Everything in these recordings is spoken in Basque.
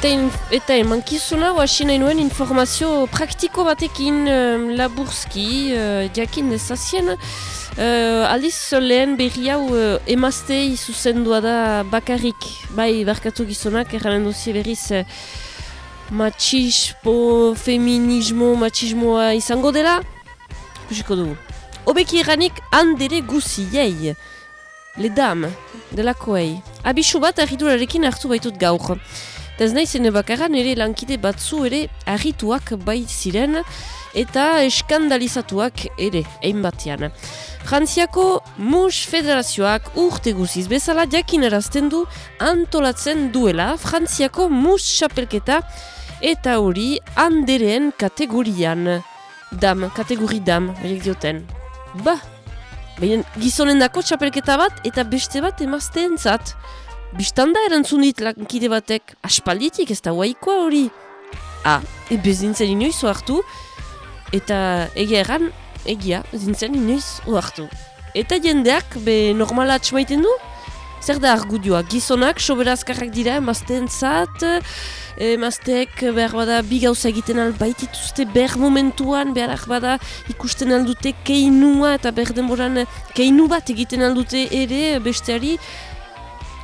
Eta, in, eta emankizuna hasi nahi nuen informazio praktiko batekin um, laburzki, uh, jakin dezazien. Uh, aldiz lehen berri hau uh, emaztei zuzendua da bakarrik, bai barkatu gizonak, erranen duzi berriz uh, machismo, feminismo, machismoa izango dela. Kusiko dugu. Obeki erranik handere guziei. Le dam, delakoei. Abisu bat arriturarekin hartu baitut gaur. Ez nahi zene bakarra nire lankide batzu ere harrituak bai ziren eta eskandalizatuak ere, egin batean. Frantziako Mus Federazioak urte guziz bezala jakinarazten du antolatzen duela Frantziako Mus Chapelketa eta hori handeren kategorian. Dam, kategori dam, horiek dioten. Ba, baina gizonen dako txapelketa bat eta beste bat emazteen zat. Bistanda erantzun dit lankide batek, aspalditik ez da guaikoa hori. Ah, ebe zintzen inoiz oartu, eta egia egan, egia, zintzen inoiz oartu. Eta jendeak, be normala atxmaiten du? Zer da argudioa, gizonak, soberazkarrak dira, emazteen zat, emazteek behar bada bi gauza egiten albaitituzte behar momentuan, behar bada ikusten aldute keinua eta behar denboran keinu bat egiten aldute ere besteari,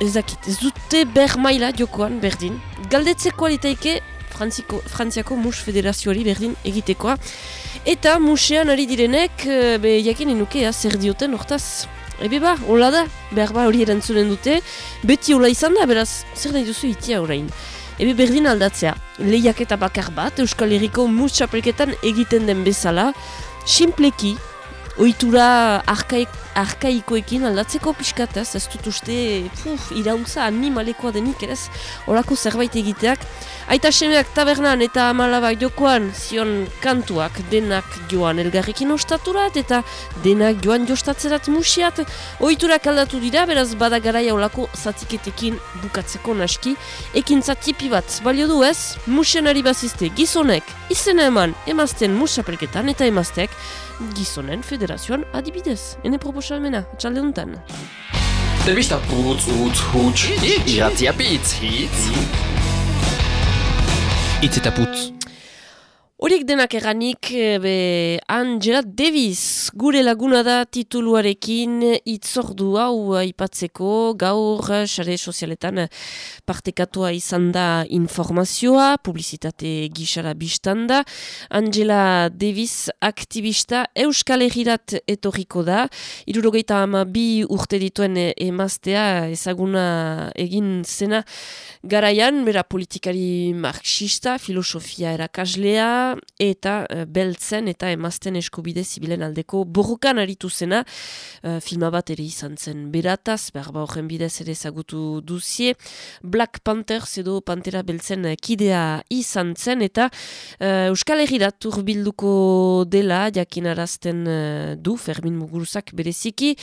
ez dakit, ez dute ber jokoan berdin. Galdetzeko alitaike Frantziako Mus Federazioari berdin egitekoa. Eta musean ari direnek, eh, be jakin inuke, zer dioten hortaz. Ebe ba, hola da, behar ba hori erantzunen dute, beti hola izan da, beraz, zer nahi duzu itia orain. Ebe berdin aldatzea, lehiak eta bakar bat, Euskal Herriko Mus Txapelketan egiten den bezala, simpleki, oitura arkaik, arkaikoekin aldatzeko pixkataz, ez dut uste puf, irauntza animalekoa denik, ez? Horako zerbait egiteak. Aita semeak tabernan eta amalabak jokoan zion kantuak denak joan elgarrekin ostaturat eta denak joan jostatzerat musiat. Oiturak aldatu dira, beraz badagaraia olako zatiketekin bukatzeko naski. Ekin zatipi bat, balio du ez? Musianari bazizte gizonek, izena eman emazten musapelketan eta emaztek, gizonen federazioan adibidez. Hene proposamena, txalde honetan. Telebista putz, utz, huts, iratzia pitz, hitz. Itz eta putz. Horiek denak eranik, eh, be, Angela Davis, gure laguna da tituluarekin itzordu hau aipatzeko gaur sare sozialetan partekatua izan da informazioa, publizitate gisara biztanda. Angela Davis aktivista Euskal Herrirat etorriko da. Irurogeita ama bi urte dituen emaztea ezaguna egin zena garaian, bera politikari marxista, filosofia erakaslea, eta uh, beltzen eta emazten eskubide zibilen aldeko borrokan aritu zena. Uh, filma bat ere izan zen berataz, behar ba horren bidez ere zagutu duzie. Black Panther edo Pantera beltzen kidea izan zen eta uh, Euskal Herri bilduko dela jakinarazten uh, du Fermin Muguruzak bereziki.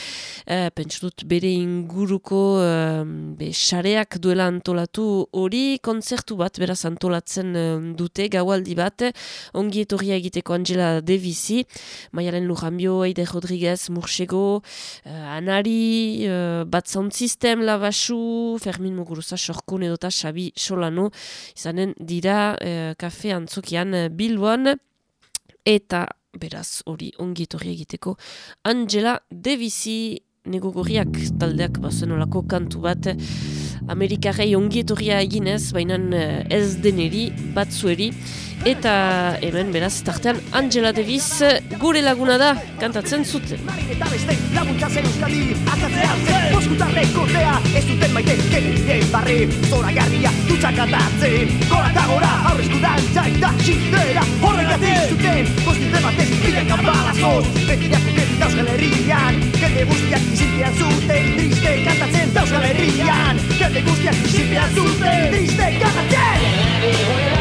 Uh, pentsudut bere inguruko uh, be, xareak duela antolatu hori. Kontzertu bat beraz antolatzen dute gaualdi bat ongi etorria egiteko Angela Davisi, Maialen Lujanbio, Eide Rodriguez, Mursego, uh, Anari, uh, Bat Sound System, Lavasu, Fermin Muguruza, Sorkun edota Xabi Solano, izanen dira uh, kafe antzokian Bilboan, eta beraz hori ongi etorria egiteko Angela Davisi, negogorriak taldeak bazen olako kantu bat, Amerikarrei ongi etorria eginez, baina ez deneri, batzueri, Eta hemen beraz tartean Angela Davis gure laguna da kantatzen zuten. Eta beste laguntza zen euskadi akatzea zen Boskutarrek kortea ez duten maite kenien barri Zora garria dutxak atatzen Gora eta gora aurrezku dantza eta xintera Horregatik zuten Bostite batez bilen kapalazoz Betiak uken euskal herrian Kende guztiak izintean zuten Triste kantatzen euskal herrian Kende guztiak izintean zuten Triste kantatzen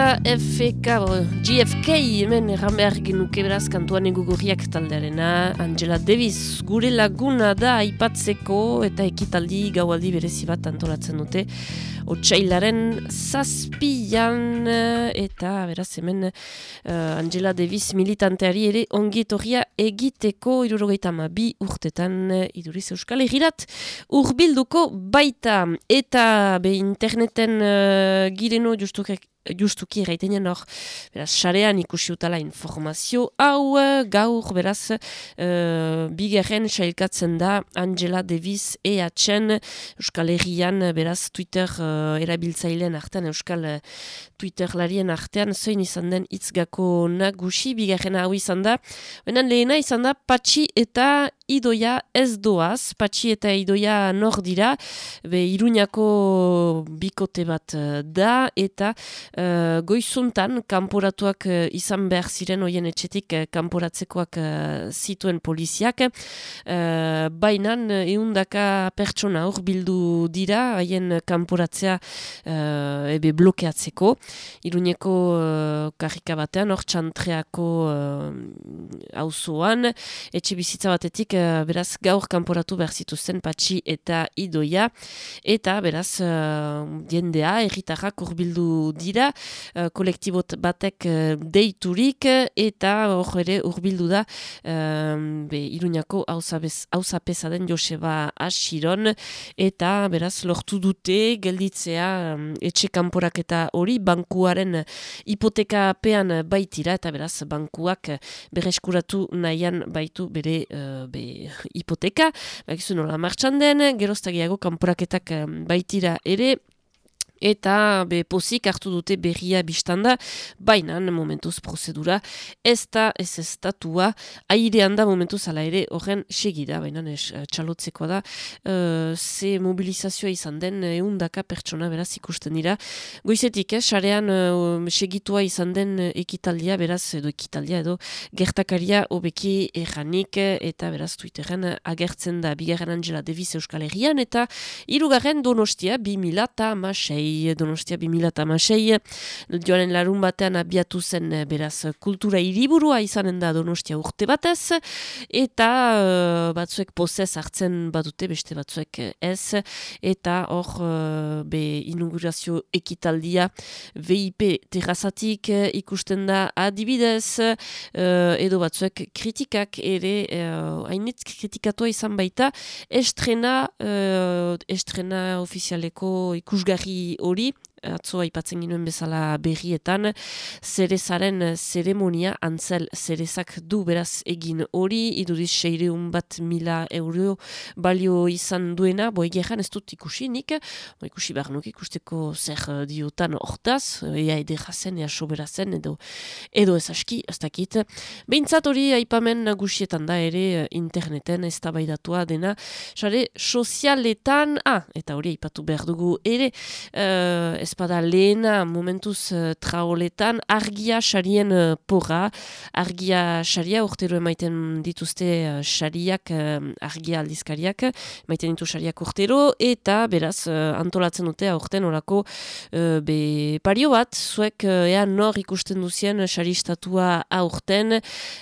JFK, o, GFK hemen erran behar genuke beraz kantuan egugurriak taldearena. Angela Davis gure laguna da aipatzeko eta ekitaldi gaualdi berezi bat antolatzen dute Otsailaren zazpian eh, eta beraz hemen eh, Angela Davis militanteari ere ongi etorria egiteko irurogeita bi urtetan uh, iduriz euskal egirat urbilduko baita. Eta be interneten uh, gireno justukek justuki erraitenean hor, beraz, sarean ikusi utala informazio hau, eh, gaur, beraz, uh, bigarren sailkatzen da Angela Davis EHN Euskal Herrian, beraz, Twitter uh, erabiltzailean artean, Euskal uh, Twitterlarien artean, zoin izan den itzgako nagusi, bigarren hau izan da, benen lehena izan da, patxi eta idoia ez doaz, patxi eta idoia nor dira, be, iruñako bikote bat da, eta Uh, goizuntan kanporatuak uh, izan behar ziren hoien etxetik uh, kanporatzekoak zituen poliziak. Uh, bainan eundaka pertsona hor bildu dira haien kanporatzea ebe blokeatzeko. Iruneko uh, karrika batean hor txantreako auzoan etxe bizitza batetik uh, beraz gaur kanporatu behar zituzten patxi eta idoia. Eta beraz uh, jendea erritarrak urbildu dira uh, kolektibot batek uh, deiturik eta hor ere urbildu da um, be, iruñako hauzapesa den Joseba Asiron eta beraz lortu dute gelditzea um, etxe kanporaketa hori bankuaren hipoteka pean baitira. Eta beraz bankuak berreskuratu nahian baitu bere uh, be, hipoteka bakizu nola martxan den geroztagiago kanporaketak baitira ere eta be pozik hartu dute berria biztanda, baina momentuz prozedura ez da ez estatua airean da momentuz ala ere horren segida, baina ez txalotzeko da. Uh, ze mobilizazioa izan den eundaka pertsona beraz ikusten dira. Goizetik, eh, sarean uh, segitua izan den ekitaldia beraz edo ekitaldia edo gertakaria obeki erranik eta beraz Twitteren agertzen da. Bigarren Angela Davis Euskal Herrian eta irugarren donostia 2000 eta Donostia 2006, joanen larun batean abiatu zen eh, beraz kultura hiriburua izanen da Donostia urte batez, eta uh, batzuek pozez hartzen badute, beste batzuek ez, eta hor be inaugurazio ekitaldia VIP terrazatik ikusten da adibidez, edo batzuek kritikak ere, uh, kritikatua izan baita, estrena, estrena ofizialeko ikusgarri hori, atzo aipatzen ginuen bezala berrietan, zerezaren zeremonia antzel zerezak du beraz egin hori, iduriz seireun bat mila euro balio izan duena, bo egeran ez dut ikusi bo ikusi behar nuk ikusteko zer diotan hortaz, ea edera zen, ea sobera zen, edo, edo ez aski, ez dakit. Behintzat hori aipamen nagusietan da ere interneten ez tabaidatua dena, sare sozialetan, ah, eta hori aipatu behar dugu ere, uh, ezpada lehena momentuz uh, traoletan argia sarien uh, porra, argia saria urtero emaiten dituzte uh, sariak, argia aldizkariak, emaiten ditu sariak urtero, eta beraz antolatzen dute aurten orako be pario bat, zuek uh, ea nor ikusten duzien sari statua aurten,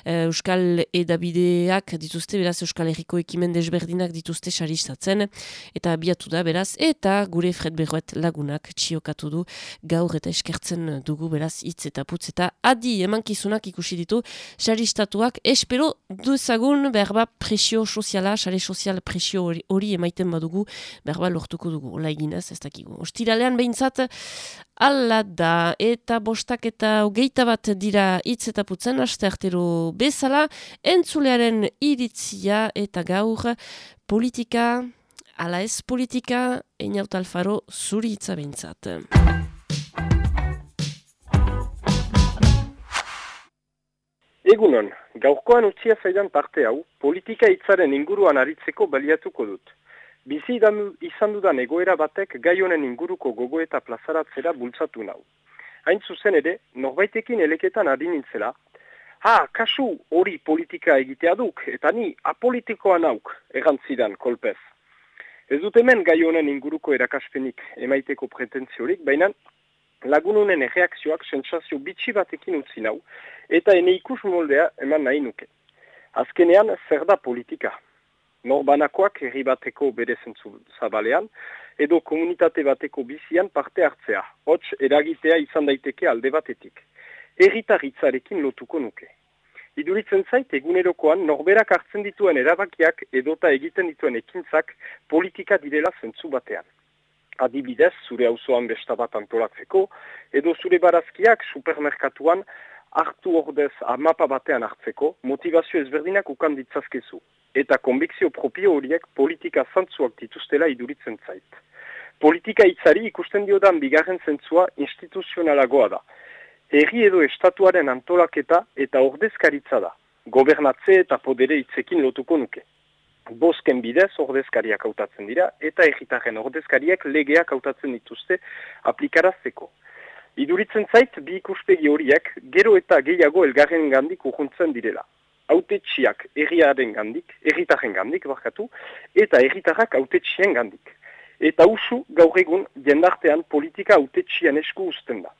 Euskal edabideak dituzte, beraz Euskal Herriko ekimen desberdinak dituzte sari eta biatu da beraz, eta gure Fred Berroet lagunak txiokat du gaur eta eskertzen dugu beraz hitz eta putz eta adi emankizunak ikusi ditu xaristatuak. Espero duzagun berba presio soziala, xare sozial presio hori, emaiten badugu berba lortuko dugu, ola eginez ez dakigu. Ostiralean behintzat Alla da, eta bostak eta hogeita bat dira hitz eta putzen, aste artero bezala, entzulearen iritzia eta gaur politika, ala ez politika, einaut alfaro zuri hitza behintzat. Egunon, gaurkoan utzia zaidan parte hau, politika hitzaren inguruan aritzeko baliatuko dut. Bizi izan dudan egoera batek gai honen inguruko gogo eta plazaratzera bultzatu nau. Hain zuzen ere, norbaitekin eleketan adin nintzela, ha, kasu hori politika egitea duk, eta ni apolitikoa nauk, egantzidan kolpez. Ez dut hemen gai honen inguruko erakaspenik emaiteko pretentziorik, baina lagununen erreakzioak sentsazio bitxi batekin utzi nau, eta ene ikus moldea eman nahi nuke. Azkenean, zer da politika? Norbanakoak herri bateko bere zentzu zabalean, edo komunitate bateko bizian parte hartzea, hots eragitea izan daiteke alde batetik. Erritarritzarekin lotuko nuke. Iduritzen zait, egunerokoan norberak hartzen dituen erabakiak edota egiten dituen ekintzak politika direla zentzu batean. Adibidez, zure auzoan besta bat antolatzeko, edo zure barazkiak supermerkatuan hartu ordez amapa batean hartzeko, motivazio ezberdinak ukan ditzazkezu. Eta konbikzio propio horiek politika zantzuak dituztela iduritzen zait. Politika hitzari ikusten diodan bigarren zentzua instituzionalagoa da. Herri edo estatuaren antolaketa eta ordezkaritza da. Gobernatze eta podere hitzekin lotuko nuke. Bosken bidez ordezkariak hautatzen dira eta erritaren ordezkariak legeak hautatzen dituzte aplikarazteko. Iduritzen zait bi ikuspegi horiek gero eta gehiago elgarren gandik urruntzen direla. Autetxiak erriaren gandik, erritaren gandik barkatu, eta erritarrak autetxien gandik. Eta usu gaur egun jendartean politika autetxian esku usten da.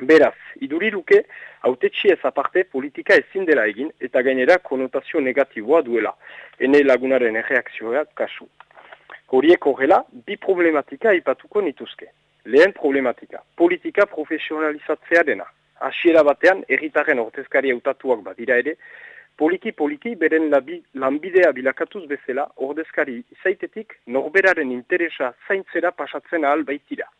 Beraz, iduriruke, autetxi ez aparte politika ezin dela egin eta gainera konotazio negatiboa duela, ene lagunaren erreakzioa kasu. Horiek horrela, bi problematika ipatuko nituzke. Lehen problematika, politika profesionalizatzea dena. Asiera batean, erritaren ortezkari hautatuak badira ere, poliki-poliki beren labi, lanbidea bilakatuz bezala ordezkari izaitetik norberaren interesa zaintzera pasatzen ahal baitira.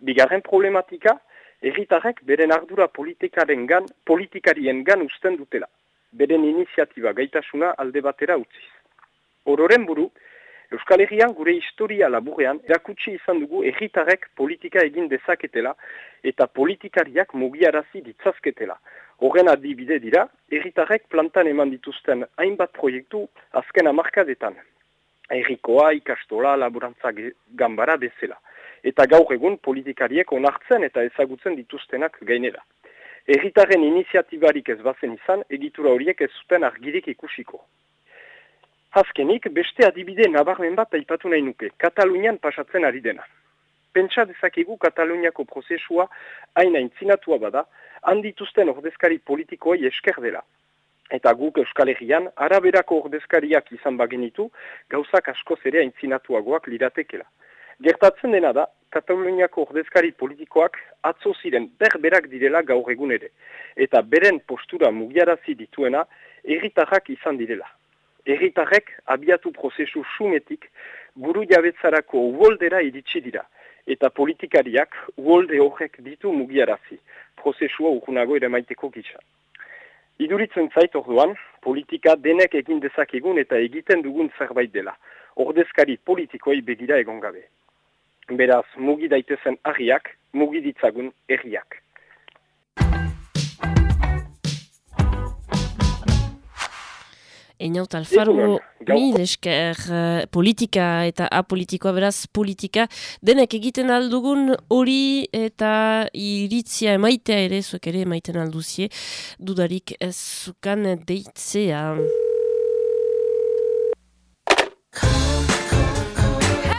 Bigarren problematika, erritarrek beren ardura politikaren gan, politikarien gan usten dutela, beren iniziatiba gaitasuna alde batera utziz. Ororen buru, Euskal Herrian gure historia laburrean erakutsi izan dugu erritarek politika egin dezaketela eta politikariak mugiarazi ditzazketela. Horren adibide dira, erritarek plantan eman dituzten hainbat proiektu azken amarkadetan. Errikoa, ikastola, laburantza gambara bezala. Eta gaur egun politikariek onartzen eta ezagutzen dituztenak gainera. Erritaren iniziatibarik ez bazen izan, egitura horiek ez zuten argirik ikusiko. Azkenik, beste adibide nabarmen bat aipatu nahi nuke, Katalunian pasatzen ari dena. Pentsa dezakigu Kataluniako prozesua haina intzinatua bada, handituzten ordezkari politikoei esker dela. Eta guk Euskal Herrian, araberako ordezkariak izan bagenitu, gauzak asko zere aintzinatuagoak liratekela. Gertatzen dena da, Kataluniako ordezkari politikoak atzo ziren berberak direla gaur egun ere. Eta beren postura mugiarazi dituena, erritarrak izan direla erritarrek abiatu prozesu sumetik buru jabetzarako uoldera iritsi dira. Eta politikariak uolde horrek ditu mugiarazi, prozesua urgunago ere maiteko gisa. Iduritzen zait orduan, politika denek egin dezakegun eta egiten dugun zerbait dela. Ordezkari politikoi begira egon gabe. Beraz, mugi daitezen ariak, mugi ditzagun erriak. Einaut alfargo, mil esker uh, politika eta apolitikoa beraz politika. Denek egiten aldugun hori eta iritzia emaitea ere, zuek ere emaiten alduzie, dudarik ez zukan deitzea.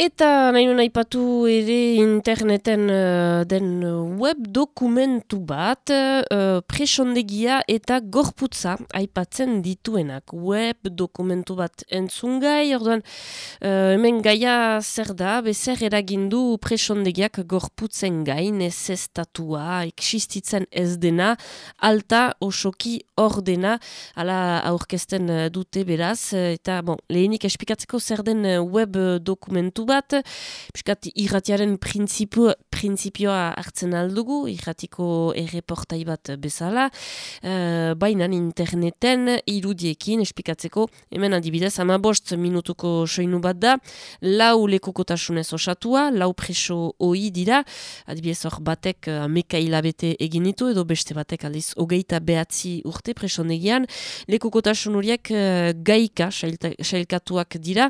Eta nahi nuen aipatu ere interneten uh, den web dokumentu bat uh, presondegia eta gorputza aipatzen dituenak. Web dokumentu bat entzungai, orduan uh, hemen gaia zer da, bezer eragindu presondegiak gorputzen gain, ez ez tatua, eksistitzen ez dena, alta osoki ordena, ala aurkesten dute beraz, eta bon, lehenik espikatzeko zer den web dokumentu bat, piskat irratiaren printzipioa hartzen aldugu, irratiko erreportai bat bezala, uh, baina interneten irudiekin espikatzeko, hemen adibidez, ama bost minutuko soinu bat da, lau lekukotasunez osatua, lau preso oi dira, adibidez hor batek ameka hilabete egin ditu, edo beste batek aldiz hogeita behatzi urte preso negian, lekukotasun horiek uh, gaika sailkatuak dira,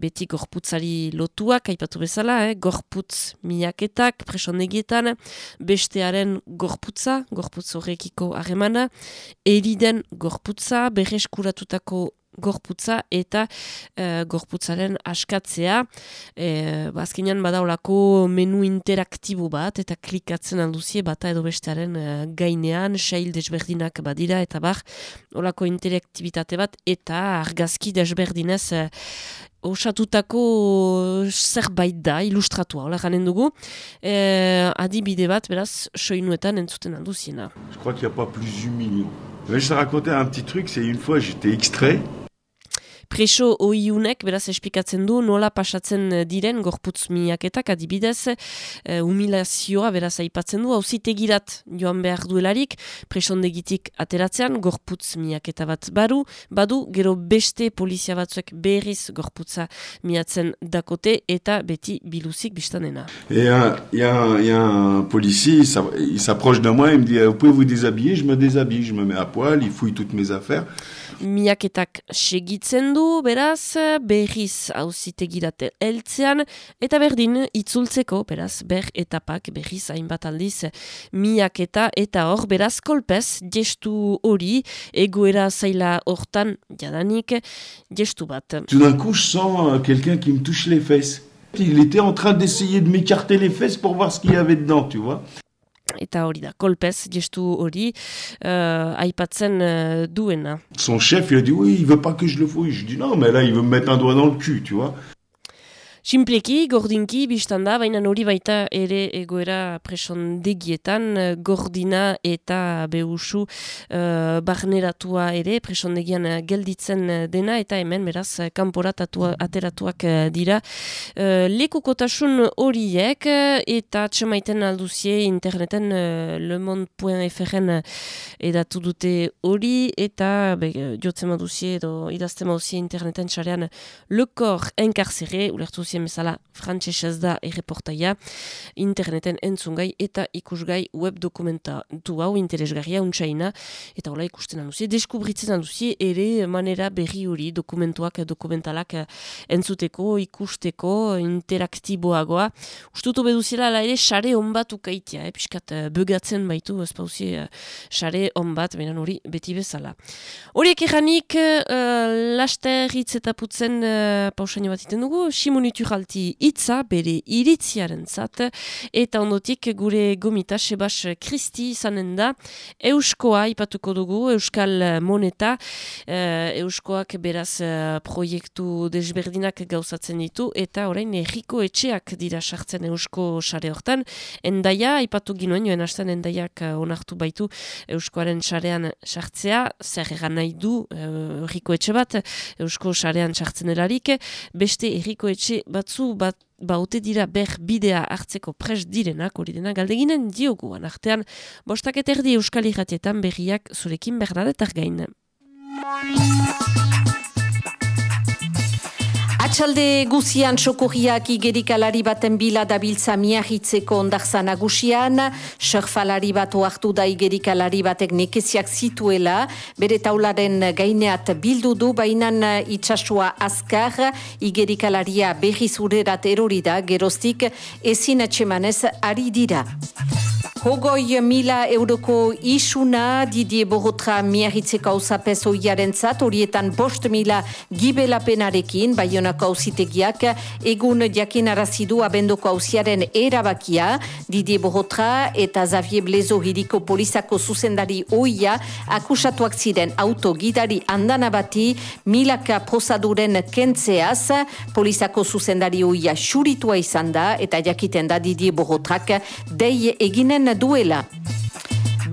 beti gorputzari lotuak, aipatu bezala, eh? gorputz miaketak, presonegietan, bestearen gorputza, gorputz horrekiko harremana, eriden gorputza, berreskuratutako gorputza eta uh, gorputzaren askatzea. E, Bazkenean badaulako menu interaktibo bat eta klikatzen alduzie bata edo bestearen uh, gainean, sail desberdinak badira eta bar, olako interaktibitate bat eta argazki desberdinez uh, osatutako zerbait da, ilustratua, hola janen dugu. E, adibide bat, beraz, soinuetan entzuten alduziena. Je crois qu'il n'y a pas plus humiliant. Je vais raconter un petit truc, c'est une fois j'étais extrait, preso oiunek, beraz esplikatzen du, nola pasatzen eh, diren gorputz miaketak adibidez, uh, humilazioa beraz aipatzen du, hauzitegirat joan behar duelarik, presondegitik ateratzean, gorputz miaketa bat baru, badu, gero beste polizia batzuek berriz gorputza miatzen dakote, eta beti biluzik biztanena. Et il y, a un policier, il s'approche de moi, il me dit, vous pouvez vous déshabiller, je me déshabille, je me mets à poil, il fouille toutes mes affaires. Miaketak segitzen du, beraz, berriz hauzitegirat eltzean, eta berdin itzultzeko, beraz, ber etapak berriz hainbat aldiz miaketa, eta hor, beraz, kolpez, gestu hori, egoera zaila hortan, jadanik, gestu bat. Tout d'un coup, je sens euh, quelqu'un qui me touche les fesses. Il était en train d'essayer de m'écarter les fesses pour voir ce qu'il y avait dedans, tu vois. Eta hori da, kolpez, gestu hori, uh, aipatzen uh, duena. Son chef, il a dit, oui, il veut pas que je le fouille. Je dis, non, mais là, il veut me mettre un doigt dans le cul, tu vois. Simpleki, gordinki, biztan da, baina hori baita ere egoera presondegietan, eh, gordina eta behusu uh, barneratua ere presondegian gelditzen dena, eta hemen beraz kanporatatua ateratuak dira. Uh, lekukotasun horiek eta txemaiten alduzie interneten uh, lemond.fr edatu dute hori eta be, jotzen maduzie edo idazten maduzie interneten txarean lekor enkarzere, ulertu guzien bezala frantsesez da erreportaia interneten entzungai eta ikusgai web dokumentatu hau interesgarria untsaina eta hola ikusten aluzie, deskubritzen aluzie ere manera berri hori dokumentuak dokumentalak entzuteko, ikusteko, interaktiboagoa. Ustutu beduziela ala ere sare onbat ukaitia, eh? piskat uh, begatzen baitu, ez pauzie uh, sare onbat, benan hori beti bezala. Horiek eranik, uh, laster hitz eta putzen uh, pausaino bat iten dugu, simonitu kulturalti hitza bere iritziaren zat, eta ondotik gure gomita sebas kristi izanen da, euskoa ipatuko dugu, euskal moneta, uh, euskoak beraz uh, proiektu desberdinak gauzatzen ditu, eta orain erriko etxeak dira sartzen eusko sare hortan, endaia, ipatu ginoen joen hasten endaiak uh, onartu baitu euskoaren sarean sartzea, zer egan nahi du erriko etxe bat, eusko sarean sartzen erarik, beste erriko etxe batzu bat baute dira ber bidea hartzeko pres direnak hori dena galdeginen dioguan artean bostak eterdi euskal irratietan berriak zurekin berdadetar gain. Atxalde guzian sokorriak igerikalari baten bila dabiltza miahitzeko ondarza nagusian, surfalari bat oartu da igerikalari batek nekeziak zituela, bere taularen gaineat bildu du, bainan itxasua azkar, igerikalaria berriz urerat erorida, geroztik ezin atxemanez ari dira. Hogoi mila euroko isuna Didier Borotra miahitzeko hausapez oiaren zat, horietan bost mila gibelapenarekin, baionako hausitegiak, egun jakin arazidu abendoko hausiaren erabakia, Didier Borotra eta Xavier Blezo hiriko polizako zuzendari oia akusatuak ziren autogidari andanabati milaka prozaduren kentzeaz, polizako zuzendari oia xuritua izan da, eta jakiten da Didier Borotrak dei eginen duela.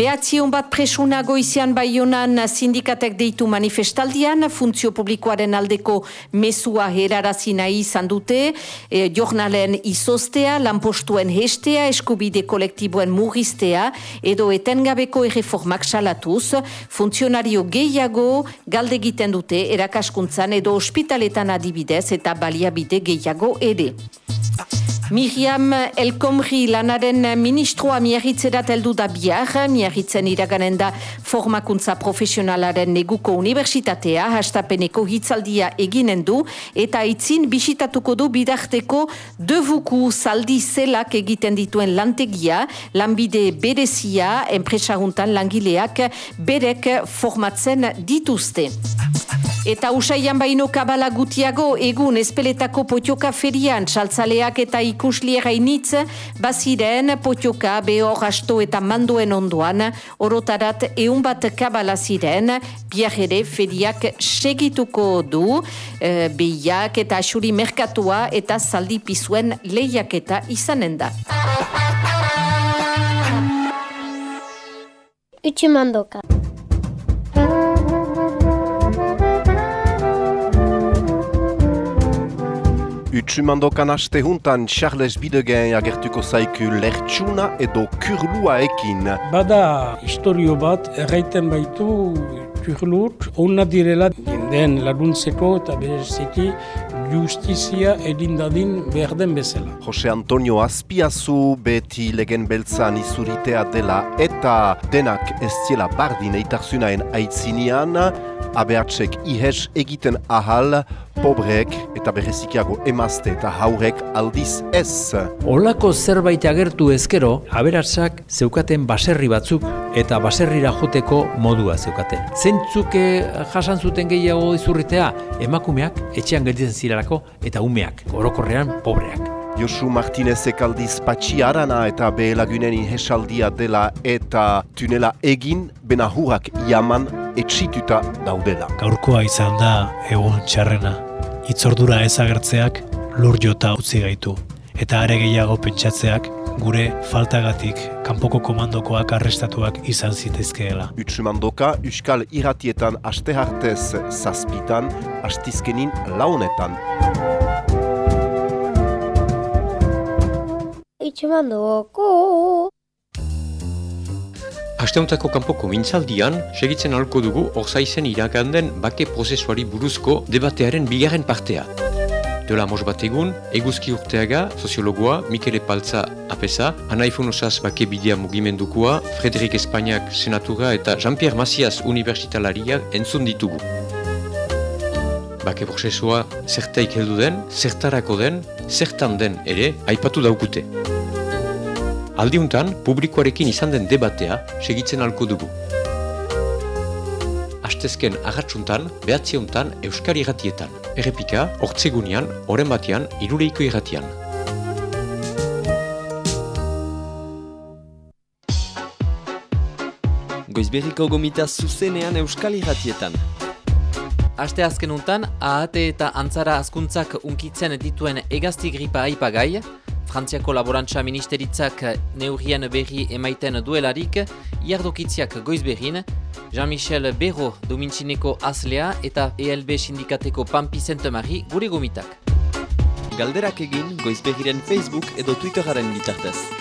Behatzion bat presuna goizian baionan sindikatek deitu manifestaldian, funtzio publikoaren aldeko mesua herarazi nahi izan dute, e, jornalen izostea, lanpostuen hestea, eskubide kolektiboen murriztea, edo etengabeko erreformak salatuz, funtzionario gehiago galde egiten dute erakaskuntzan edo ospitaletan adibidez eta baliabide gehiago ere. Miriam Elkomri lanaren ministroa miarritzerat heldu da biar, miarritzen iraganen da formakuntza profesionalaren neguko universitatea, hastapeneko hitzaldia eginen du, eta itzin bisitatuko du bidarteko devuku zaldi zelak egiten dituen lantegia, lanbide berezia, enpresaruntan langileak berek formatzen dituzte. Eta usaian baino kabala gutiago egun espeletako potioka ferian txaltzaleak eta ikusliera initz baziren potioka behor asto eta manduen onduan orotarat eun bat kabala ziren biarre feriak segituko du e, behiak eta asuri merkatua eta zaldi pizuen lehiak eta izanen da. Utsumandoka. Utsumandokan aste juntan Charles Bidegen agertuko zaiku lertxuna edo kurlua ekin. Bada historio bat erraiten baitu kurlur, onna direla den laguntzeko eta bereziki justizia edindadin behar den bezala. Jose Antonio Azpiazu beti legen beltzan izuritea dela eta denak ez ziela bardin eitarzunaen aitzinean, abeatzek ihes egiten ahal, pobrek eta berezikiago emazte eta haurek aldiz ez. Olako zerbait agertu ezkero, aberatsak zeukaten baserri batzuk eta baserrira joteko modua zeukaten. Zentzuke jasan zuten gehiago izurritea, emakumeak etxean gelditzen zirarako eta umeak, orokorrean pobreak. Josu Martinezek aldiz patxiarana eta behelagunen inhesaldia dela eta tunela egin benahurak jaman etxituta daudela. Gaurkoa izan da egun txarrena. Itzordura ezagertzeak lur jota utzi gaitu. Eta are gehiago pentsatzeak gure faltagatik kanpoko komandokoak arrestatuak izan zitezkeela. Utsumandoka, Euskal Iratietan aste hartez zazpitan, astizkenin launetan. Itxemandoko. Asteuntako kanpoko mintzaldian, segitzen alko dugu orzaizen iraganden bake prozesuari buruzko debatearen bigarren partea. Dola mos bat egun, eguzki urteaga, soziologoa, Mikele Paltza apesa, Anaifun osaz bake bidea mugimendukoa, Frederik Espainiak senatura eta Jean-Pierre Macias universitalariak entzun ditugu. Bake prozesua zertaik heldu den, zertarako den, zertan den ere, aipatu daukute. Aldiuntan, publikoarekin izan den debatea segitzen alko dugu. Astezken agatsuntan, behatziontan, Euskari irratietan. Errepika, hortzegunean, oren batean, iruleiko irratian. Goizberriko gomita zuzenean Euskal irratietan. Aste azken untan, ahate eta antzara azkuntzak unkitzen dituen egazti gripa aipagai, Frantziako Laborantza Ministeritzak neurrien berri emaiten duelarik, iardokitziak goizberrin, Jean-Michel Berro domintzineko azlea eta ELB sindikateko Pampi Zentemari gure gomitak. Galderak egin goizberriren Facebook edo Twitteraren bitartez.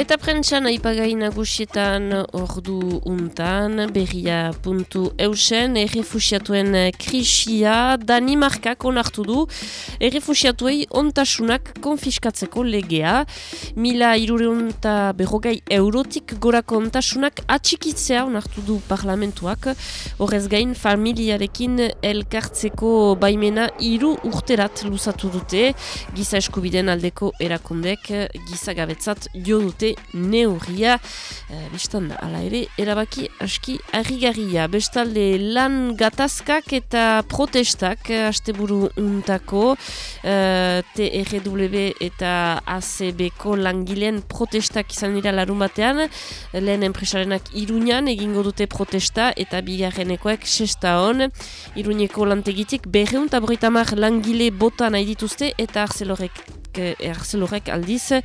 Eta prentxan aipagai nagusietan ordu untan, berria puntu eusen, errefusiatuen krisia Danimarkak onartu du, errefusiatuei ontasunak konfiskatzeko legea, mila irureunta berrogei eurotik gorako ontasunak atxikitzea onartu du parlamentuak, horrez gain familiarekin elkartzeko baimena iru urterat luzatu dute, giza eskubiden aldeko erakundek, giza gabetzat jo dute neurria e, bestan ala ere erabaki aski harrigarria. Bestalde lan gatazkak eta protestak asteburu untako e, TRW eta ACB-ko langileen protestak izan dira larun batean. Lehen enpresarenak iruñan egingo dute protesta eta bigarrenekoek sesta hon iruñeko lantegitik berreunta broitamar langile bota nahi dituzte eta arzelorek Arcelorek aldiz uh,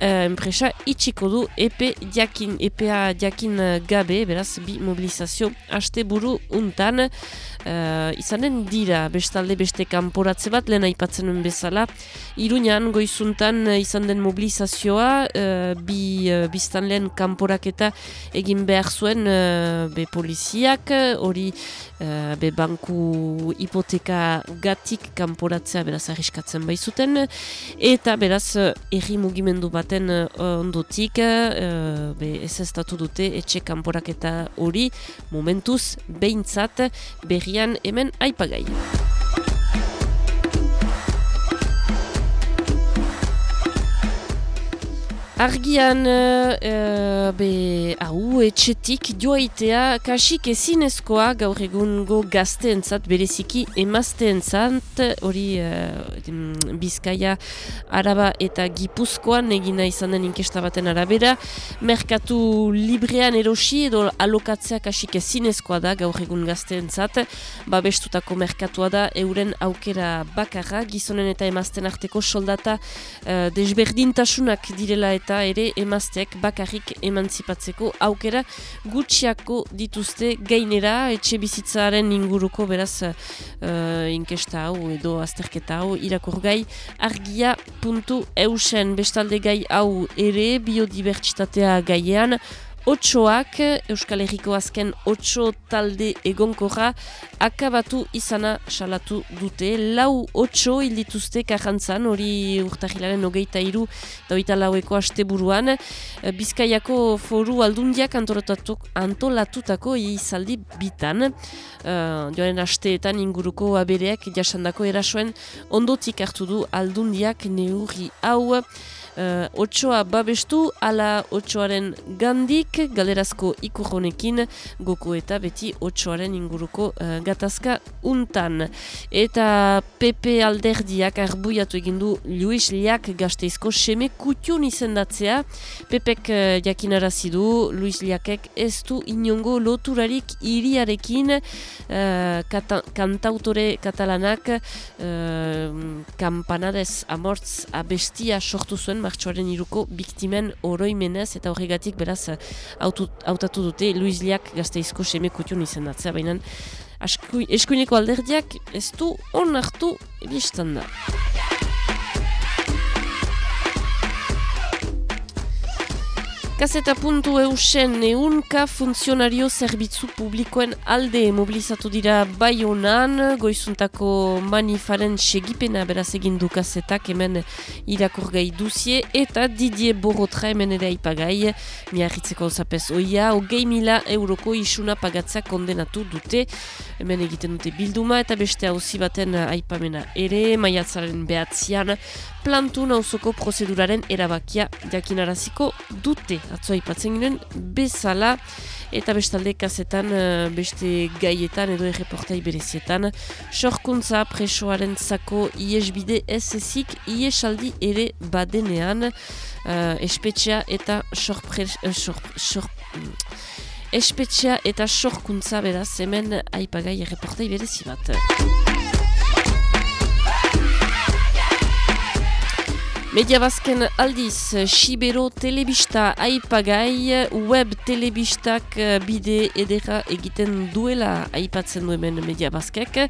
enpresa itxiko du epe jakin, EPA jakin gabe, beraz bi mobilizazio haste untan uh, izanen dira bestalde beste kanporatze bat lehen aipatzen bezala. Iruñan goizuntan izan den mobilizazioa uh, bi uh, biztan lehen kanporaketa egin behar zuen be poliziak hori uh, be banku hipoteka gatik kanporatzea beraz arriskatzen baizuten. Eta beraz erri mugimendu baten ondotik uh, be ez dute etxe kanporaketa hori. Momentuz behintzat berrian hemen aipagai. Argian, uh, be, hau, etxetik joaitea kasik ezinezkoa gaur egungo gazteentzat bereziki emazteentzat, hori uh, Bizkaia, Araba eta Gipuzkoan egina izan den inkesta baten arabera, merkatu librean erosi edo alokatzea kasik ezinezkoa da gaur egun gazteentzat, babestutako merkatua da euren aukera bakarra, gizonen eta emazten arteko soldata uh, desberdintasunak direla eta eta ere emazteak bakarrik emantzipatzeko aukera gutxiako dituzte gainera etxe bizitzaren inguruko beraz uh, inkesta hau edo azterketa hau irakurgai argia puntu eusen bestalde gai hau ere biodibertsitatea gaian Otsoak, Euskal Herriko azken otso talde egonkorra, akabatu izana salatu dute. Lau otso hildituzte kajantzan, hori urtahilaren ogeita iru, daoita laueko aste buruan. Bizkaiako foru aldundiak antolatutako izaldi bitan. Uh, joaren asteetan inguruko abereak jasandako erasoen ondotik hartu du aldundiak neurri hau. Uh, otsoa babestu, ala otsoaren gandik, galerazko ikurronekin, goko eta beti otsoaren inguruko uh, gatazka untan. Eta PP alderdiak arbuiatu egindu Luis Liak gazteizko seme kutiun izendatzea. PPek uh, jakinarazi du Luis Liakek ez du inongo loturarik iriarekin uh, kata, kantautore katalanak uh, kampanadez amortz abestia sortu zuen martxoaren iruko biktimen oroimenez eta horregatik beraz hautatu dute Luis Liak gazteizko seme kutiun izendatzea. Baina eskuineko alderdiak ez du onartu ebistan da. Kaseta puntu eusen eunka funtzionario zerbitzu publikoen alde mobilizatu dira bai honan, goizuntako manifaren segipena beraz egin du kasetak hemen irakurgai duzie, eta Didier Borotra hemen ere aipagai, miarritzeko zapez oia, hogei mila euroko isuna pagatza kondenatu dute, hemen egiten dute bilduma, eta beste hauzi baten aipamena ere, maiatzaren behatzean, plantu nauzoko prozeduraren erabakia jakinaraziko dute. Atzo aipatzen ginen bezala eta bestalde kazetan beste gaietan edo erreportai berezietan. Sorkuntza presoaren zako iesbide ez ezik iesaldi ere badenean uh, espetxea eta sorpre, uh, sorp, sorp, espetxea eta sorkuntza beraz hemen aipagai erreportai berezi bat. Media bazken aldiz, Sibero Telebista aipagai, web telebistak bide edera egiten duela aipatzen du hemen Media bazkek,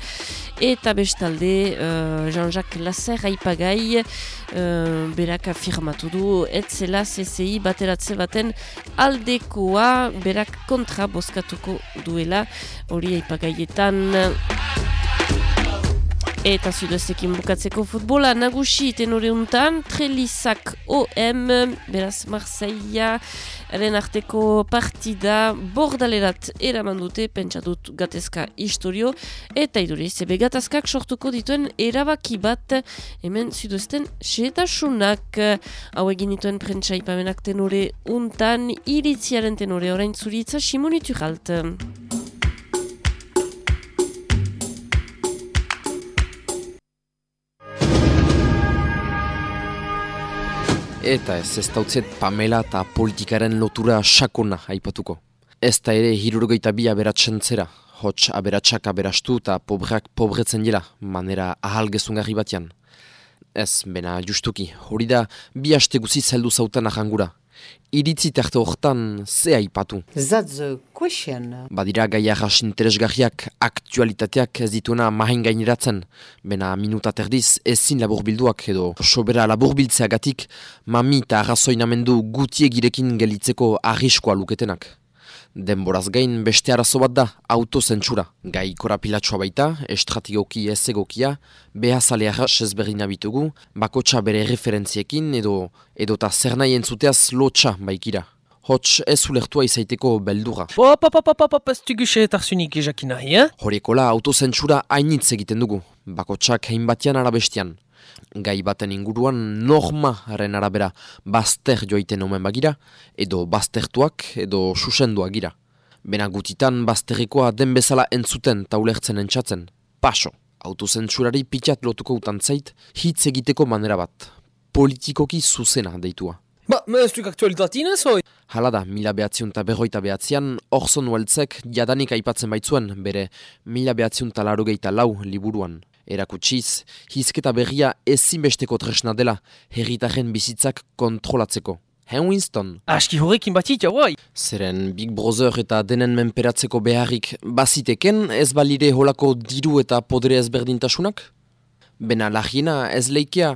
eta bestalde uh, Jean-Jacques Lasser aipagai, uh, berak afirmatu du, etzela CCI bateratze baten aldekoa, berak kontra bozkatuko duela, hori aipagaietan... Eta zudezekin bukatzeko futbola nagusi tenore untan, Trelizak OM, beraz Marseilla, eren arteko partida bordalerat eraman dute, pentsatut gatezka historio, eta iduri, zebe gatazkak sortuko dituen erabaki bat, hemen zudezten setasunak, hau egin dituen prentsa ipamenak tenore untan, iritziaren tenore orain zuritza simonitu jalt. Eta ez ez dautzet Pamela eta politikaren lotura sakona aipatuko. Ez da ere hirurogeita bi aberatzen zera, hots aberatsak aberastu eta pobreak pobretzen dira, manera ahal gezungarri batean. Ez, bena justuki, hori da bi haste guzi zeldu zautan ahangura. Iritzi tarte horretan ze aipatu. That's the question. Badira gai arras interesgarriak aktualitateak ez dituena mahen gaineratzen. Bena minuta terdiz ezin laburbilduak edo sobera laburbiltzeagatik mami eta arrazoinamendu gutiegirekin gelitzeko arriskoa luketenak. Denboraz gain beste arazo bat da autozentsura. Gai korapilatsoa baita, estrategoki ez egokia, behazalea sezberdina bitugu, bakotsa bere referentziekin edo edota zer nahi entzuteaz lotxa baikira. Hots ez ulertua izaiteko beldura. Hop, hop, hop, hop, ez duguxe etarzunik ejakin nahi, eh? Horiekola autozentsura hainitz egiten dugu, bakotsak hein batean arabestian. Gai baten inguruan normaren arabera bazter joiten omen bagira, edo baztertuak edo susenduak gira. Bena gutitan bazterrikoa den bezala entzuten taulertzen entzatzen. Paso, autozentsurari pitxat lotuko utantzait, hitz egiteko manera bat. Politikoki zuzena deitua. Ba, ez duk aktualitatin ez hoi? Hala da, mila behatziun eta berroita behatzean, Orson Wellsek jadanik aipatzen baitzuen, bere mila behatziun talarogeita lau liburuan. Erakutsiz, hizketa berria ezinbesteko tresna dela, herritaren bizitzak kontrolatzeko. Hen Winston. Aski horrekin batit, jauai. Zeren Big Brother eta denen menperatzeko beharrik baziteken ez balire holako diru eta podere ezberdintasunak? Bena lagiena ez leikea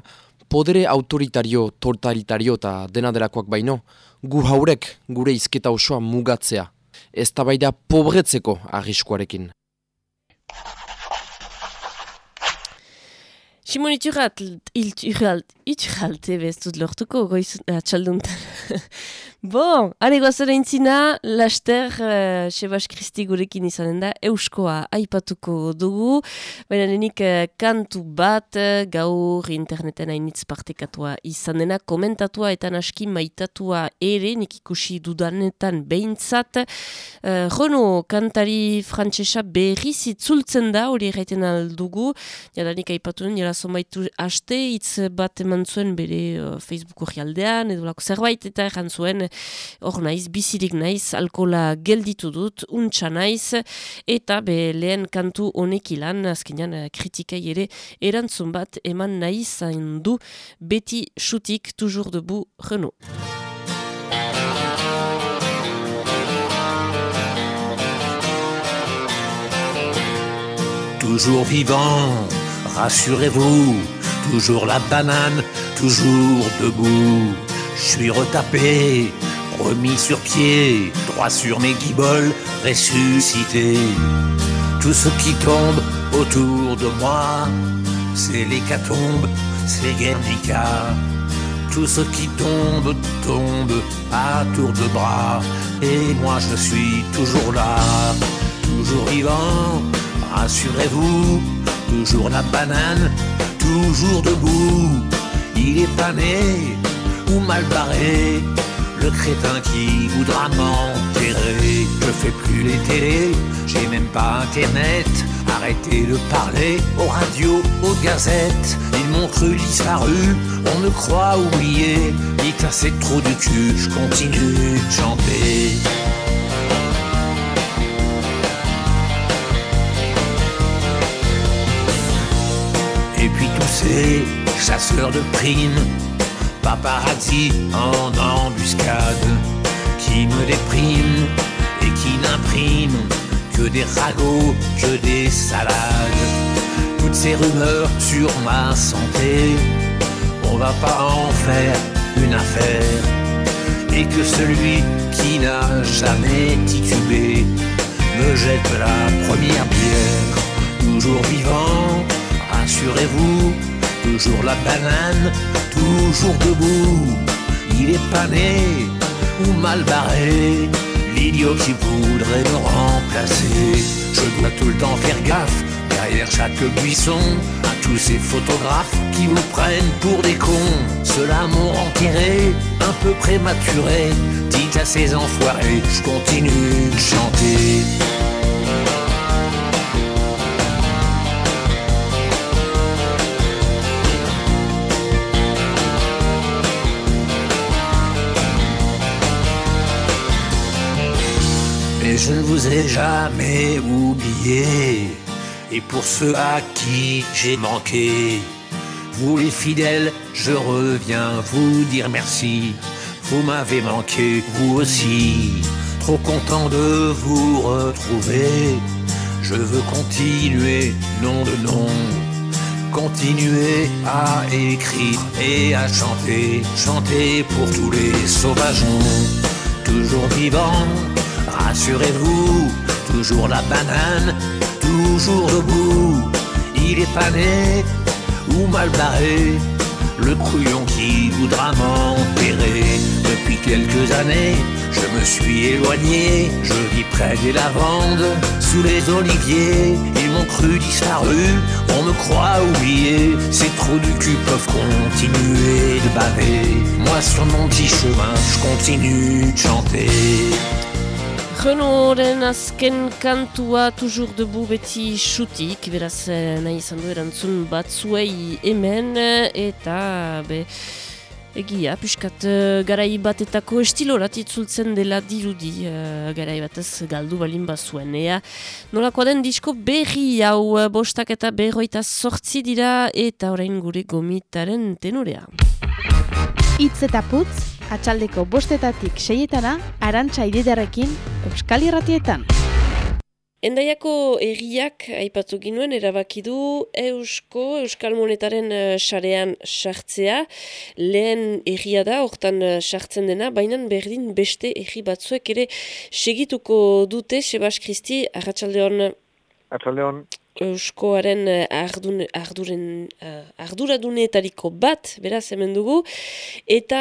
podere autoritario, totalitario eta dena delakoak baino, gu haurek gure izketa osoa mugatzea. Ez tabaida pobretzeko arriskuarekin. Simon iturrat, iturrat, iturrat, ebe ez dut lortuko goiz atxalduntan. Bon, are goazera intzina, laster, uh, Sebas Kristi gurekin izanen da, Euskoa aipatuko dugu, baina denik uh, kantu bat, uh, gaur interneten hainitz partekatua izan dena, komentatua eta naski maitatua ere, nik ikusi dudanetan behintzat, uh, Rono, kantari frantsesa berri zitzultzen da, hori erraiten aldugu, jadanik aipatu den, jara zonbaitu haste, hitz bat eman zuen bere uh, Facebook hori aldean, edo lako zerbait, eta erran zuen, hor naiz, bizirik naiz, alkola gelditu dut, untxa naiz, eta be lehen kantu honek ilan, azkenean uh, kritikai ere, erantzun bat eman zain du, beti xutik, toujours debu, Renault. toujours vivant, rassurez-vous, toujours la banane, toujours debout. Je suis retapé, remis sur pied, droit sur mes guiboles, ressuscité. Tout ce qui tombe autour de moi, c'est l'hécatombe, c'est Guernica. Tout ce qui tombe, tombe à tour de bras, et moi je suis toujours là, toujours vivant, rassurez-vous, toujours la banane, toujours debout. Il est pané ou mal barré, le crétin qui voudra m'enterrer. Je fais plus les télés, j'ai même pas internet. Arrêtez de parler aux radios, aux gazettes. Ils m'ont cru disparu, on me croit oublié. Dites assez trop du cul, je continue de chanter. Et puis tous ces chasseurs de primes, paparazzi en embuscade, qui me dépriment et qui n'impriment que des ragots, que des salades. Toutes ces rumeurs sur ma santé, on va pas en faire une affaire. Et que celui qui n'a jamais titubé me jette la première bière, toujours vivant rassurez-vous, toujours la banane, toujours debout. Il est pané ou mal barré, l'idiot qui voudrait me remplacer. Je dois tout le temps faire gaffe, derrière chaque buisson, à tous ces photographes qui vous prennent pour des cons. Ceux-là m'ont enterré, un peu prématuré. Dites à ces enfoirés, je continue de chanter. Je ne vous ai jamais oublié. Et pour ceux à qui j'ai manqué, vous les fidèles, je reviens vous dire merci. Vous m'avez manqué, vous aussi. Trop content de vous retrouver. Je veux continuer, nom de nom. Continuer à écrire et à chanter. Chanter pour tous les sauvageons. Toujours vivants rassurez-vous, toujours la banane, toujours debout. Il est pané ou mal barré, le couillon qui voudra m'enterrer. Depuis quelques années, je me suis éloigné, je vis près des lavandes, sous les oliviers. Ils m'ont cru disparu, on me croit oublié. Ces trous du cul peuvent continuer de baver. Moi sur mon petit chemin, je continue de chanter. Renaulten azken kantua toujours debu beti xutik, beraz eh, nahi izan du erantzun batzuei hemen, eh, eta be, egia, piskat eh, garai batetako estilorat itzultzen dela dirudi uh, garai batez galdu balin bazuen. Ea, nolako den disko berri hau bostak eta berroita sortzi dira eta orain gure gomitaren tenorea. Itz eta putz, atxaldeko bostetatik seietana, arantxa ididarekin, Euskal Irratietan. Endaiako erriak aipatu ginuen erabaki du Eusko Euskal Monetaren eh, sarean sartzea. Lehen erria da, hortan eh, sartzen dena, baina berdin beste erri batzuek ere segituko dute, Sebas Kristi, arratsalde hon. Euskoaren eh, ardun, arduren, uh, arduradunetariko bat, beraz hemen dugu, eta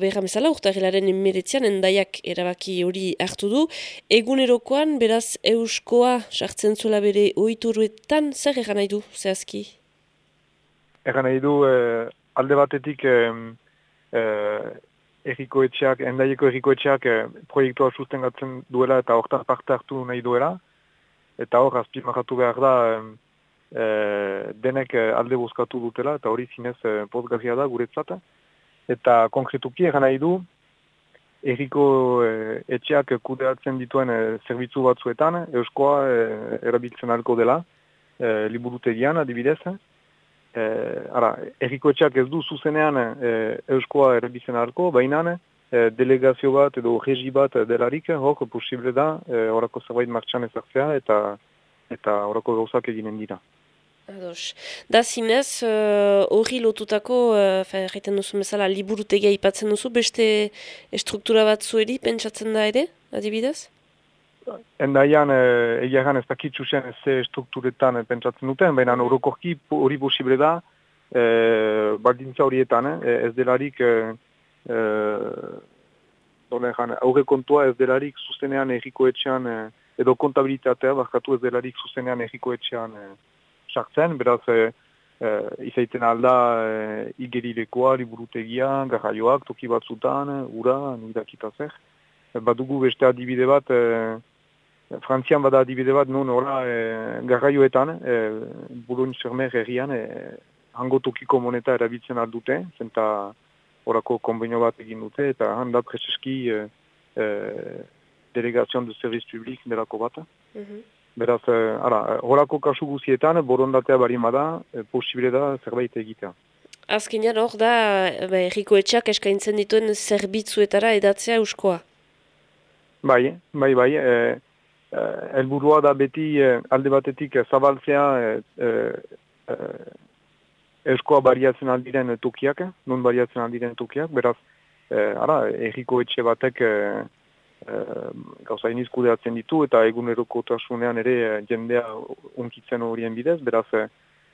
behar bezala urtarrilaren emiretzean endaiak erabaki hori hartu du. Egunerokoan, beraz, Euskoa sartzen zuela bere oituruetan, zer egan nahi du, zehazki? Egan nahi du, eh, alde batetik eh, eh, errikoetxeak, endaieko errikoetxeak eh, proiektua sustengatzen duela eta hortan parte hartu nahi duela eta hor azpimarratu behar da e, denek eh, alde bozkatu dutela eta hori zinez e, pozgazia da guretzat. Eta konkretuki egan nahi du, erriko e, etxeak kudeatzen dituen e, zerbitzu batzuetan, euskoa e, erabiltzen alko dela, e, liburutegian adibidez. E, ara, erriko etxeak ez du zuzenean e, euskoa erabiltzen alko, baina e, delegazio bat edo regi bat delarik, hor, posible da, e, horako zerbait martxan ezartzea eta eta horako gauzak eginen dira. Ados. Da zinez, hori uh, lotutako, uh, duzu bezala, liburutegia ipatzen duzu, beste estruktura bat zueri, pentsatzen da ere, adibidez? Endaian, uh, egia ez dakitzu zen ez strukturetan pentsatzen duten, baina orokorki hori posible da, uh, baldintza horietan, ez delarik... Uh, aurre kontua ez delarik zuzenean errikoetxean eh, edo kontabilitatea bakatu ez delarik zuzenean errikoetxean eh, sartzen, beraz eh, izaiten alda eh, igerilekoa, liburutegia, garraioak, toki batzutan, ura, nidakita zer. Badugu beste adibide bat, eh, Frantzian bada adibide bat, non ora eh, garraioetan, eh, Boulogne Sermer herrian, eh, hango tokiko moneta erabiltzen aldute, zenta horako konbenio bat egin dute, eta handa prezeski e, e, delegazion de serviz publik delako bat. Mm Beraz, e, ara, horako kasu guzietan, borondatea barima da, e, posibile da zerbait egitea. Azkenean hor da, ba, erriko etxak eskaintzen dituen zerbitzuetara edatzea euskoa? Bai, bai, bai. E, e, elburua da beti alde batetik zabaltzea e, e, eskoa bariatzen aldiren tokiak, non bariatzen aldiren tokiak, beraz, eh, ara, erriko etxe batek eh, eh, gauza kudeatzen ditu, eta eguneroko tasunean ere eh, jendea unkitzen horien bidez, beraz, eh,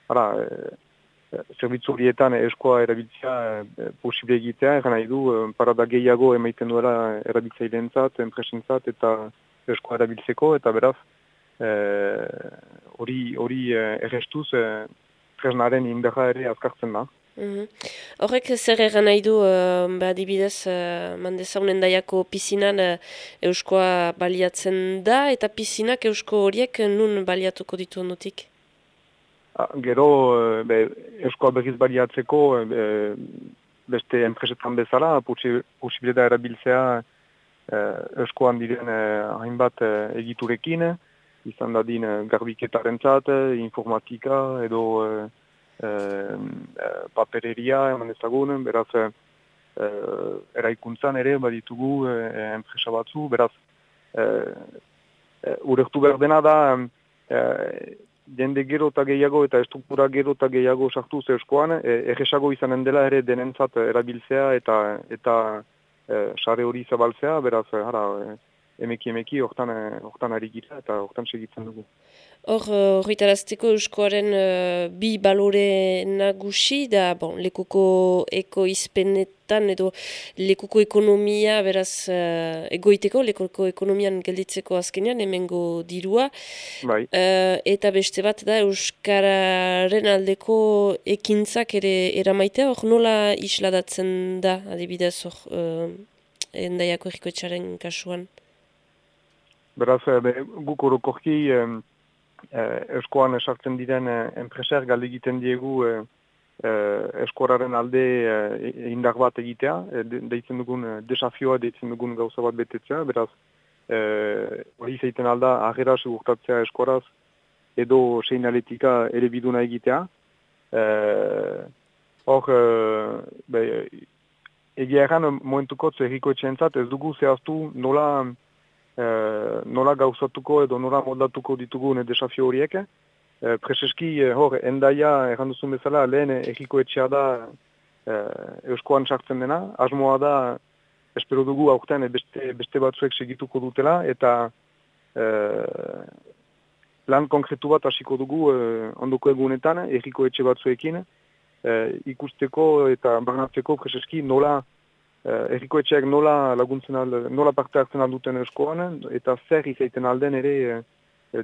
ara, eh, zerbitzu horietan eskoa erabiltzea eh, posible egitea, egan nahi du, eh, parada gehiago emaiten duela erabiltzaile enpresentzat, eta eskoa erabiltzeko, eta beraz, hori eh, eh, errestuz, eh, tresnaren indaja ere azkartzen da. Mhm. Horrek zer egan nahi du, uh, ba, dibidez, uh, mandezaunen daiako pizinan uh, euskoa baliatzen da, eta pizinak eusko horiek nun baliatuko ditu ondotik? Ah, gero, uh, be, euskoa berriz baliatzeko, uh, beste enpresetan bezala, posibilita erabiltzea uh, euskoan diren uh, hainbat uh, egiturekin, izan da din uh, garbiketaren zat, informatika edo uh, uh, papereria eman ezagun, beraz uh, eraikuntzan ere baditugu uh, enpresa batzu, beraz uh, uh, urertu behar dena da uh, jende gero eta gehiago eta estruktura gero eta gehiago sartu zeuskoan, egesago izanen dela ere denentzat erabiltzea eta eta sare hori zabaltzea, beraz, hara, emeki emeki hortan, eh, hortan ari gira eta hortan segitzen dugu. Hor, eh, horretarazteko euskoaren uh, bi balore nagusi da, bon, lekuko ekoizpenetan edo lekuko ekonomia beraz uh, egoiteko, lekuko ekonomian gelditzeko azkenean, hemengo dirua. Bai. eta beste bat da, euskararen aldeko ekintzak ere eramaitea, hor nola isladatzen da, adibidez, hor, uh, endaiako erikoetxaren kasuan? Beraz, eh, guk orokorki eh, eskoan esartzen diren eh, enpreser galde egiten diegu eh, eskoraren alde eh, indar bat egitea, eh, deitzen dugun desafioa, deitzen dugun gauza bat betetzea, beraz, hori eh, zeiten alda agera segurtatzea eskoraz edo seinaletika ere biduna egitea. Hor, eh, egia erran momentukotz erriko etxentzat ez dugu zehaztu nola e, nola gauzatuko edo nola moldatuko ditugu desafio horiek. E, Prezeski, e, hor, endaia, erranduzun bezala, lehen egiko etxea da e, euskoan sartzen dena. Asmoa da, espero dugu aurten beste, beste batzuek segituko dutela, eta e, lan konkretu bat hasiko dugu uh, ondoko egunetan, erriko etxe batzuekin, uh, ikusteko eta barnatzeko preseski nola uh, erriko etxeak nola laguntzen alde, nola parte hartzen alduten eskoan, eta zer izaiten alden ere uh,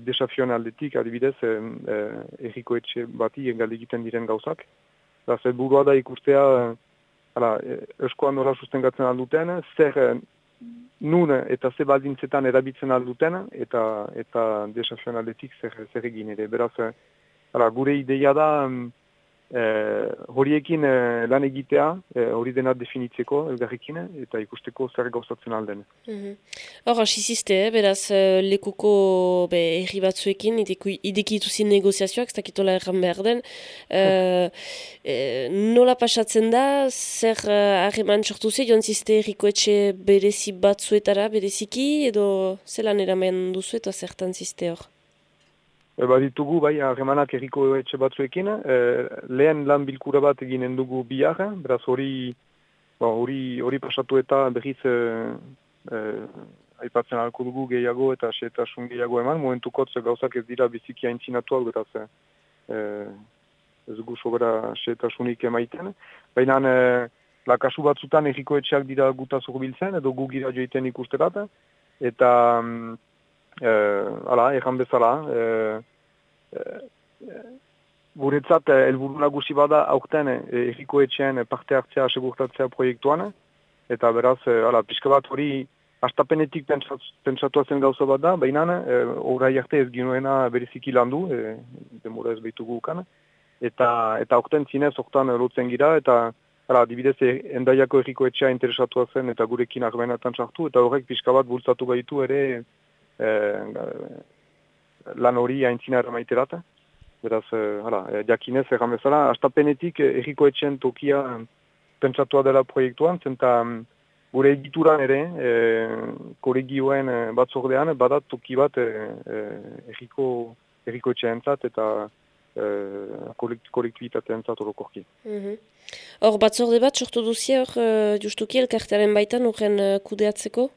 desafioan aldetik, adibidez, uh, erriko etxe bati egal egiten diren gauzak. Da, zer burua da ikustea, uh, eskoan nola sustengatzen alduten, zer nun eta ze baldintzetan erabitzen alduten eta eta desafionaletik zer, zer egin ere. Beraz, ara, gure ideia da Eh, horiekin eh, lan egitea, eh, hori dena definitzeko elgarrekin eta ikusteko zer gauzatzen alden. Mhm. Hor, mm -hmm. beraz, lekuko be, erri batzuekin, ideki ituzin negoziazioak, ez dakitola erran behar den. nola pasatzen da, zer harreman sortu ze, joan ziste erriko etxe berezi batzuetara, bereziki, edo zelan eramen duzu eta zertan ziste hor? E, baditugu, bai, harremanak erriko etxe batzuekin, e, lehen lan bilkura bat eginen dugu bihar, beraz hori hori hori pasatu eta berriz e, e, aipatzen alko dugu gehiago eta xetasun gehiago eman, momentukotz gauzak ez dira biziki haintzinatuak, beraz e, ez dugu sobera xetasunik emaiten. Baina e, lakasu batzutan erriko etxeak dira guta zurbiltzen, edo gu gira joiten ikusterat, eta mm, uh, ala, egan bezala, uh, guretzat helburu nagusi bada aurten erriko etxean parte hartzea segurtatzea proiektuan, eta beraz, ala, pixka bat hori astapenetik pentsatu zen gauza bat da, baina orai arte ez ginoena bereziki landu, e, demora ez behitu gukan, eta, eta aurten zinez hortan lotzen gira, eta Hala, dibidez, endaiako erriko etxea interesatu zen eta gurekin arbenetan sartu, eta horrek pixka bat bultzatu gaitu ere eh, lan hori haintzina eramaiterat. Beraz, eh, hala, eh, jakinez, erran bezala, astapenetik eh, erriko etxen tokia pentsatua dela proiektuan, zenta um, gure egituran ere, korregioen eh, batzordean, badat toki bat erriko, erriko etxeentzat eta eh, kolektibitateantzat orokorki. Mhm. Hor, batzorde bat, sortu duzia, hor, justuki elkartearen baitan, horren kudeatzeko?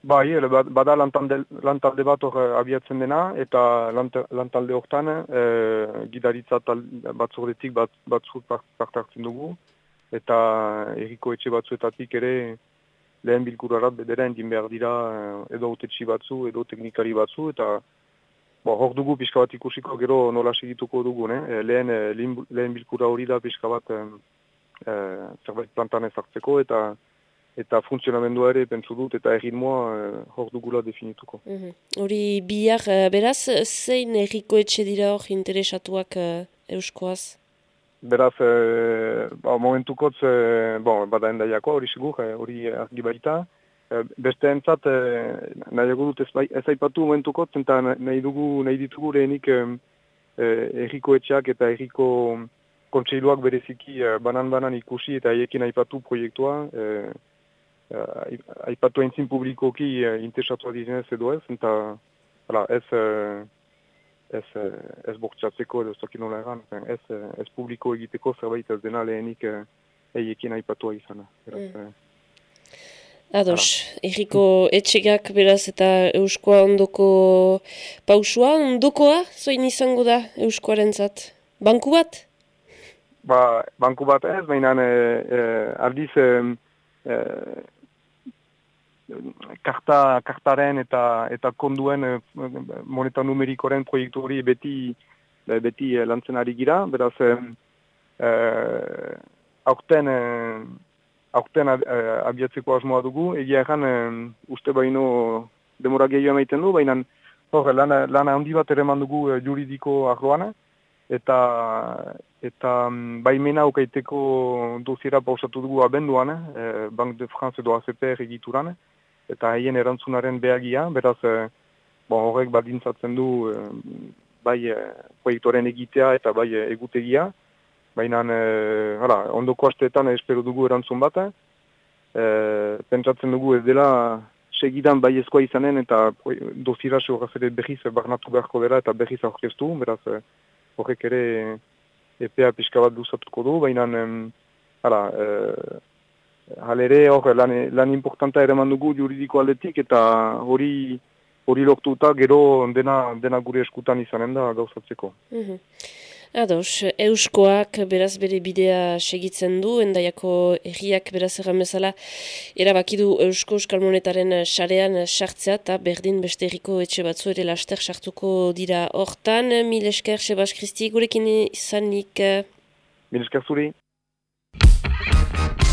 Bai, bada lantalde bat hor eh, abiatzen dena, eta lantalde hortan e, gidaritza batzordetik bat, batzuk part hartzen dugu, eta erriko etxe batzuetatik ere lehen bilkurarat bedera endin behar dira eh, edo autetxi batzu, edo teknikari batzu, eta bo, hor dugu pixka bat ikusiko gero nola segituko dugu, ne? lehen, lehen bilkura hori da pixka bat e, zerbait plantan ezartzeko, eta eta funtzionamendua ere pentsu dut eta erritmoa eh, hor dugula definituko. Hori mm bihar, uh, beraz, zein erriko etxe dira hor interesatuak uh, euskoaz? Beraz, eh, ba, momentukotz, eh, bon, bada endaiako hori sigur, hori eh, argi baita. Eh, beste entzat, eh, nahiago dut ez, bai, ez aipatu momentukotz, eta nahi, dugu, nahi ditugu lehenik eh, erriko etxeak eta erriko kontseiluak bereziki banan-banan ikusi eta haiekin aipatu proiektua. Eh, aipatu entzin publikoki uh, interesatu adizenez edo ez, eta hala, ez, uh, ez, uh, ez bortxatzeko edo zokin nola egan, ez, uh, ez publiko egiteko zerbait ez dena lehenik uh, eiekin aipatu izana. Beraz, mm. Ados, erriko etxegak beraz eta euskoa ondoko pausua, ondokoa zoin izango da euskoaren zat? Banku bat? Ba, banku bat ez, baina e, e, aldiz e, karta, kartaren eta eta konduen e, moneta numerikoren proiektu hori beti e, beti e, lantzen ari gira, beraz e, aurten e, aurten abiatzeko asmoa dugu, egia egan uste baino demora gehiago emaiten du, baina lana, lana handi bat ere dugu e, juridiko arroan, eta eta um, baimena aukaiteko doziera pausatu dugu abenduan, eh, Bank de France edo ACPR egituran, eta haien erantzunaren behagia, beraz, e, bon, horrek badintzatzen du e, bai e, proiektoren egitea eta bai e, egutegia, baina e, hala, ondoko asteetan espero dugu erantzun bat, e, pentsatzen dugu ez dela segidan bai ezkoa izanen eta dozira horraz ere behiz barnatu beharko dela eta behiz aurkeztu, beraz horrek ere epea pixka bat duzatuko du, baina hala, e, Halere hor lan, lan importanta ere mandugu juridiko aldetik eta hori hori lortuta gero dena, dena gure eskutan izanen da gauzatzeko. Mhm. Ados, Euskoak beraz bere bidea segitzen du, endaiako erriak beraz erran bezala erabaki du Eusko Euskalmonetaren sarean sartzea eta berdin beste erriko etxe batzu ere laster sartuko dira hortan. Mil esker, Sebas Kristi, gurekin izanik. Mil esker zuri.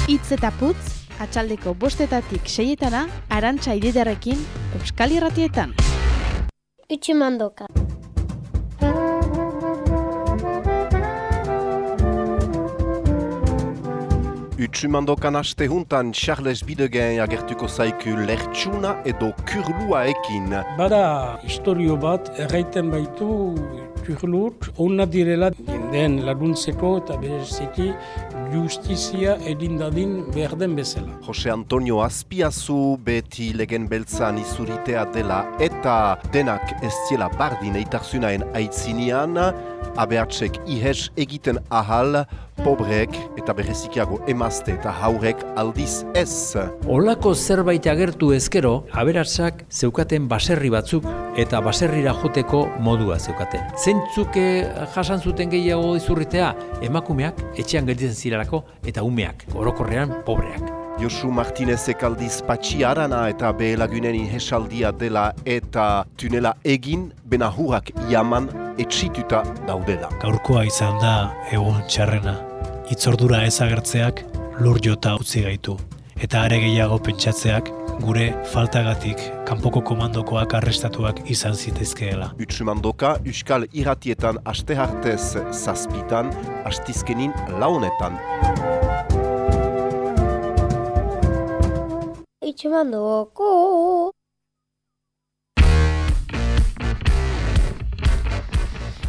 Itz eta putz, atxaldeko bostetatik seietana, arantxa ididarekin, Euskal Irratietan. Utsumandoka. Utsumandokan aste juntan Charles Bidegen agertuko zaiku lertxuna edo kurlua ekin. Bada historio bat erraiten baitu kurlut, onna direla den laguntzeko eta bereziki justizia edin dadin behar den bezala. Jose Antonio Azpiazu beti legen beltzan izuritea dela eta denak ez ziela bardin eitarzunaen aitzinean, abeatzek ihes egiten ahal, pobreek eta berezikiago emazte eta haurek aldiz ez. Olako zerbait agertu ezkero, aberatsak zeukaten baserri batzuk eta baserrira joteko modua zeukaten. Zeintzuk jasan zuten gehiago izurritea, emakumeak etxean gelditzen zirarako eta umeak, orokorrean pobreak. Josu Martinezek aldiz patxi arana eta behelagunen inhesaldia dela eta tunela egin benahurak jaman etxituta daudela. Gaurkoa izan da egun txarrena. Itzordura ez agertzeak lur jota utzi gaitu. Eta are gehiago pentsatzeak gure faltagatik kanpoko komandokoak arrestatuak izan zitezkeela. Utsumandoka, Euskal Iratietan aste hartez zazpitan, astizkenin launetan. Utsumandoka.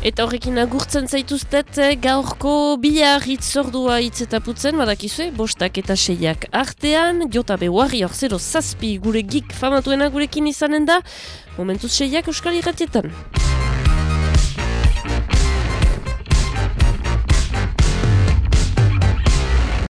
Eta horrekin agurtzen zaituztet eh, gaurko bihar hitzordua hitz eta putzen, badakizue, bostak eta seiak artean, jota be warrior 0 zazpi gure gik famatuena gurekin izanen da, momentuz seiak euskal irratietan.